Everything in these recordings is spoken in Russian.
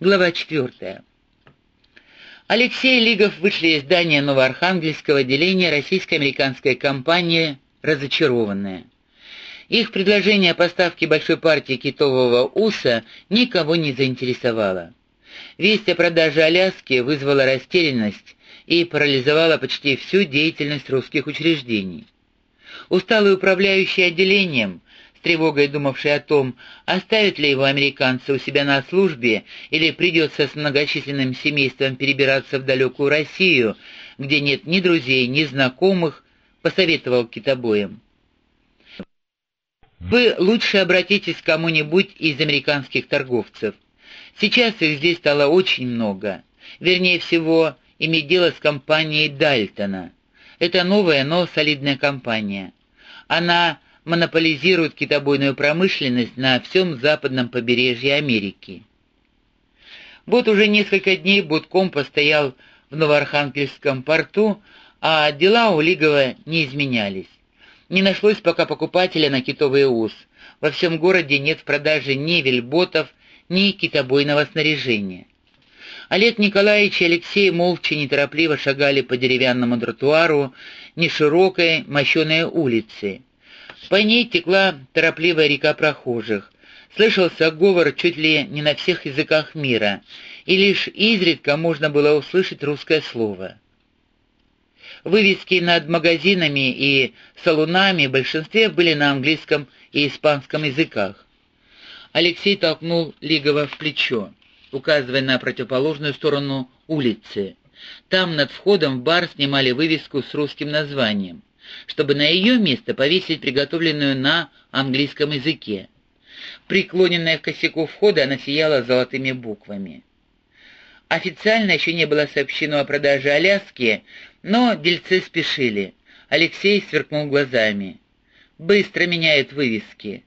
Глава 4. Алексей Лигов вышли из здания Новоархангельского отделения российско-американской компании «Разочарованная». Их предложение о поставке большой партии китового уса никого не заинтересовало. Весть о продаже Аляски вызвала растерянность и парализовала почти всю деятельность русских учреждений. Усталый управляющий отделением, с тревогой думавший о том, оставят ли его американцы у себя на службе или придется с многочисленным семейством перебираться в далекую Россию, где нет ни друзей, ни знакомых, посоветовал китобоям. Вы лучше обратитесь к кому-нибудь из американских торговцев. Сейчас их здесь стало очень много. Вернее всего, иметь дело с компанией Дальтона. Это новая, но солидная компания. Она монополизирует китобойную промышленность на всем западном побережье Америки. Вот уже несколько дней Будком постоял в Новоархангельском порту, а дела у Лигова не изменялись. Не нашлось пока покупателя на китовый ус. Во всем городе нет в продаже ни вельботов, ни китобойного снаряжения. Олег Николаевич и Алексей молча неторопливо шагали по деревянному тротуару неширокой мощеной улицы. По ней текла торопливая река прохожих. Слышался говор чуть ли не на всех языках мира, и лишь изредка можно было услышать русское слово. Вывески над магазинами и салунами в большинстве были на английском и испанском языках. Алексей толкнул Лигова в плечо, указывая на противоположную сторону улицы. Там над входом в бар снимали вывеску с русским названием чтобы на ее место повесить приготовленную на английском языке. Приклоненная к косяку входа, она сияла золотыми буквами. Официально еще не было сообщено о продаже Аляски, но дельцы спешили. Алексей сверкнул глазами. «Быстро меняют вывески».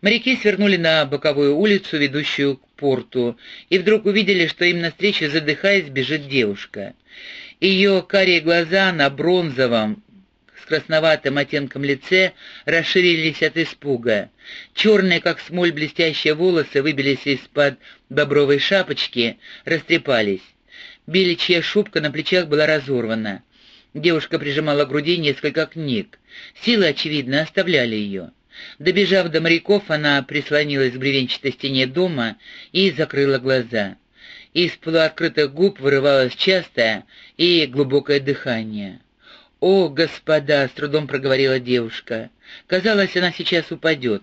Моряки свернули на боковую улицу, ведущую к порту, и вдруг увидели, что им навстречу, задыхаясь, бежит девушка. Ее карие глаза на бронзовом, красноватым оттенком лице расширились от испуга. Черные, как смоль, блестящие волосы выбились из-под бобровой шапочки, растрепались. Беличья шубка на плечах была разорвана. Девушка прижимала к груди несколько книг. Силы, очевидно, оставляли ее. Добежав до моряков, она прислонилась к бревенчатой стене дома и закрыла глаза. Из полуоткрытых губ вырывалось частое и глубокое дыхание. «О, господа!» — с трудом проговорила девушка. Казалось, она сейчас упадет.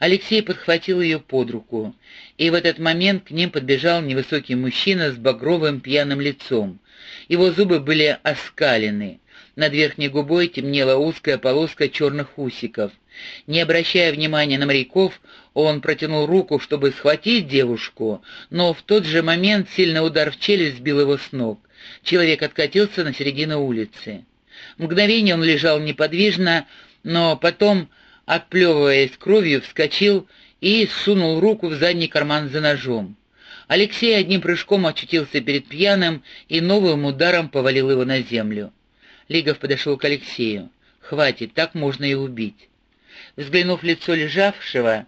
Алексей подхватил ее под руку, и в этот момент к ним подбежал невысокий мужчина с багровым пьяным лицом. Его зубы были оскалены. Над верхней губой темнела узкая полоска черных усиков. Не обращая внимания на моряков, он протянул руку, чтобы схватить девушку, но в тот же момент сильный удар в челюсть сбил его с ног. Человек откатился на середину улицы. Мгновение он лежал неподвижно, но потом, отплевываясь кровью, вскочил и сунул руку в задний карман за ножом. Алексей одним прыжком очутился перед пьяным и новым ударом повалил его на землю. Лигов подошел к Алексею. «Хватит, так можно и убить». Взглянув в лицо лежавшего,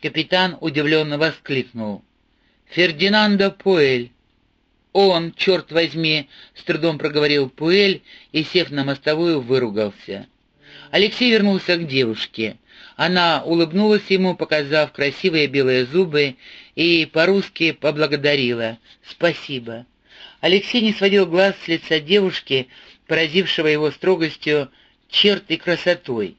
капитан удивленно воскликнул. «Фердинандо Поэль!» «Он, черт возьми!» — с трудом проговорил Пуэль и, сев на мостовую, выругался. Алексей вернулся к девушке. Она улыбнулась ему, показав красивые белые зубы, и по-русски поблагодарила. «Спасибо». Алексей не сводил глаз с лица девушки, поразившего его строгостью черт и красотой.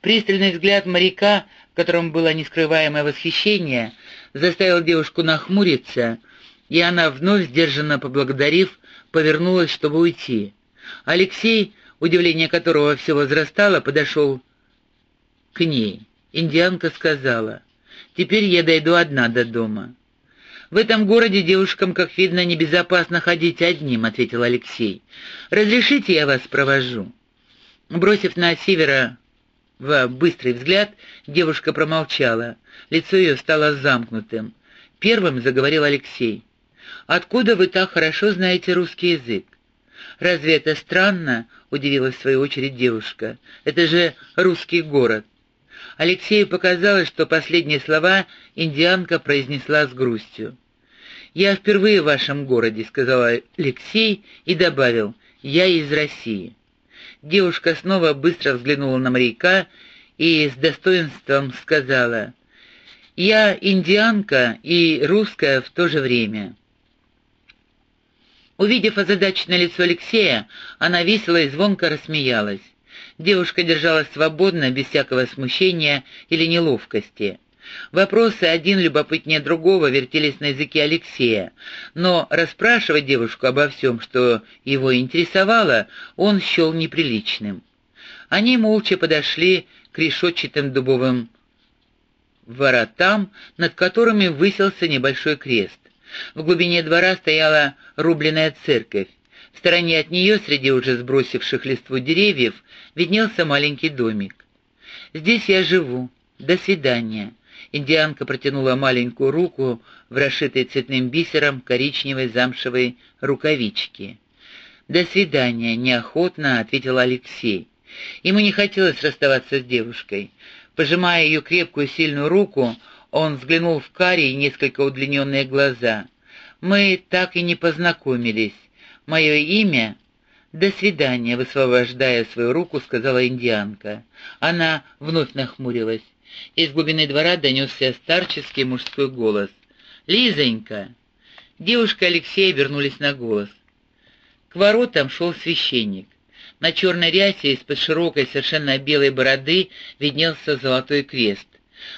Пристальный взгляд моряка, в котором было нескрываемое восхищение, заставил девушку нахмуриться — и она, вновь сдержанно поблагодарив, повернулась, чтобы уйти. Алексей, удивление которого все возрастало, подошел к ней. Индианка сказала, «Теперь я дойду одна до дома». «В этом городе девушкам, как видно, небезопасно ходить одним», — ответил Алексей. «Разрешите, я вас провожу?» Бросив на севера в быстрый взгляд, девушка промолчала. Лицо ее стало замкнутым. Первым заговорил Алексей. Откуда вы так хорошо знаете русский язык?» «Разве это странно?» — удивилась в свою очередь девушка. «Это же русский город». Алексею показалось, что последние слова индианка произнесла с грустью. «Я впервые в вашем городе», — сказал Алексей и добавил, «я из России». Девушка снова быстро взглянула на моряка и с достоинством сказала, «Я индианка и русская в то же время». Увидев озадаченное лицо Алексея, она весело и звонко рассмеялась. Девушка держалась свободно, без всякого смущения или неловкости. Вопросы один любопытнее другого вертелись на языке Алексея, но расспрашивать девушку обо всем, что его интересовало, он счел неприличным. Они молча подошли к решетчатым дубовым воротам, над которыми высился небольшой крест. В глубине двора стояла рубленная церковь. В стороне от нее, среди уже сбросивших листву деревьев, виднелся маленький домик. «Здесь я живу. До свидания». Индианка протянула маленькую руку в расшитой цветным бисером коричневой замшевой рукавичке. «До свидания», — неохотно ответил Алексей. Ему не хотелось расставаться с девушкой. Пожимая ее крепкую сильную руку, он взглянул в карие несколько удлиненные глаза. «Мы так и не познакомились. Мое имя...» «До свидания», — высвобождая свою руку, сказала индианка. Она вновь нахмурилась. Из глубины двора донесся старческий мужской голос. «Лизонька!» Девушка и Алексей вернулись на голос. К воротам шел священник. На черной рясе из-под широкой, совершенно белой бороды виднелся золотой крест.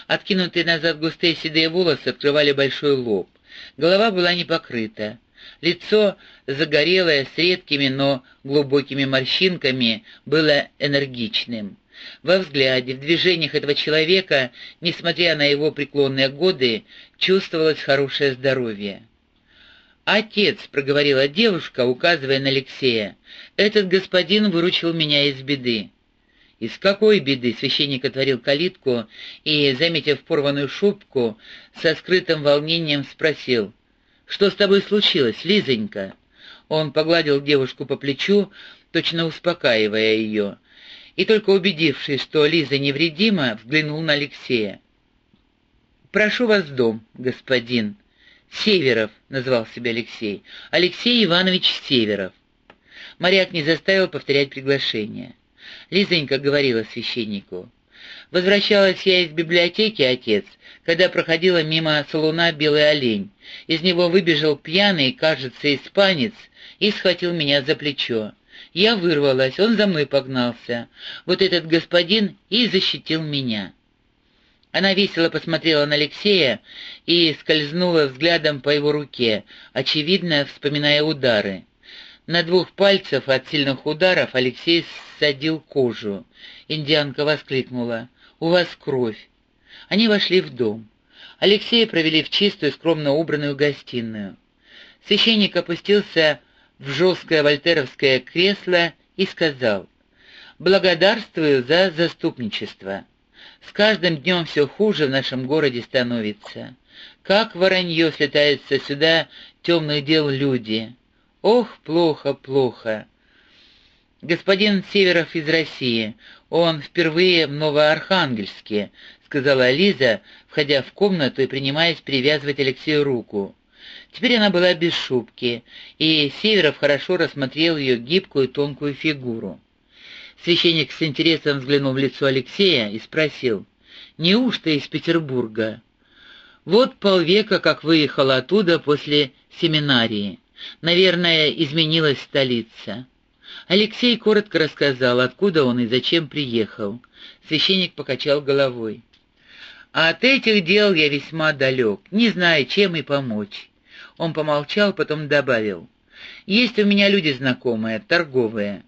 Откинутые назад густые седые волосы открывали большой лоб. Голова была не покрыта. Лицо, загорелое, с редкими, но глубокими морщинками, было энергичным. Во взгляде, в движениях этого человека, несмотря на его преклонные годы, чувствовалось хорошее здоровье. «Отец», — проговорила девушка, указывая на Алексея, — «этот господин выручил меня из беды». «Из какой беды?» — священник отворил калитку и, заметив порванную шубку, со скрытым волнением спросил, «Что с тобой случилось, Лизонька?» Он погладил девушку по плечу, точно успокаивая ее, и только убедившись, что Лиза невредима, взглянул на Алексея. «Прошу вас в дом, господин». «Северов», — назвал себя Алексей. «Алексей Иванович Северов». Моряк не заставил повторять приглашение. Лизонька говорила священнику. «Возвращалась я из библиотеки, отец, когда проходила мимо салуна белый олень. Из него выбежал пьяный, кажется, испанец, и схватил меня за плечо. Я вырвалась, он за мной погнался. Вот этот господин и защитил меня». Она весело посмотрела на Алексея и скользнула взглядом по его руке, очевидно, вспоминая удары. На двух пальцах от сильных ударов Алексей ссадил кожу. Индианка воскликнула. «У вас кровь». Они вошли в дом. Алексея провели в чистую, скромно убранную гостиную. Священник опустился в жесткое вольтеровское кресло и сказал, «Благодарствую за заступничество. С каждым днем все хуже в нашем городе становится. Как воронье слетается сюда темных дел люди. Ох, плохо, плохо. Господин Северов из России. Он впервые в Новоархангельске, сказала Лиза, входя в комнату и принимаясь перевязывать Алексею руку. Теперь она была без шубки, и Северов хорошо рассмотрел ее гибкую тонкую фигуру. Священник с интересом взглянул в лицо Алексея и спросил, «Неужто из Петербурга?» «Вот полвека, как выехала оттуда после семинарии. Наверное, изменилась столица. Алексей коротко рассказал, откуда он и зачем приехал. Священник покачал головой. «А от этих дел я весьма далек, не знаю, чем и помочь». Он помолчал, потом добавил. «Есть у меня люди знакомые, торговые.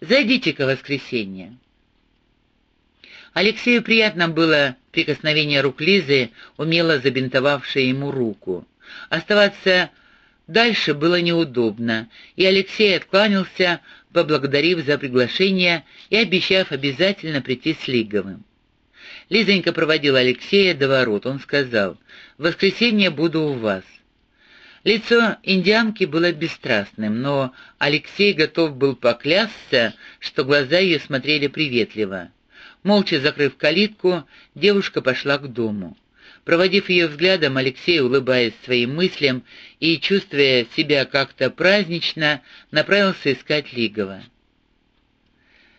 Зайдите-ка в воскресенье». Алексею приятно было прикосновение рук Лизы, умело забинтовавшей ему руку. Оставаться Дальше было неудобно, и Алексей откланялся, поблагодарив за приглашение и обещав обязательно прийти с Лиговым. Лизонька проводила Алексея до ворот. Он сказал, «В воскресенье буду у вас». Лицо индианки было бесстрастным, но Алексей готов был поклясться, что глаза ее смотрели приветливо. Молча закрыв калитку, девушка пошла к дому. Проводив ее взглядом, Алексей, улыбаясь своим мыслям и чувствуя себя как-то празднично, направился искать Лигова.